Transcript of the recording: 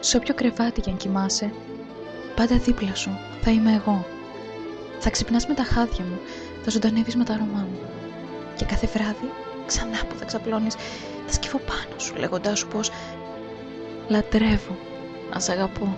Σε όποιο κρεβάτι κι αν κοιμάσαι, πάντα δίπλα σου θα είμαι εγώ. Θα ξυπνάς με τα χάδια μου, θα ζωντανεύεις με τα αρώμα μου. Και κάθε βράδυ, ξανά που θα ξαπλώνεις, θα σκύβω πάνω σου λέγοντάς σου πως λατρεύω, να σε αγαπώ.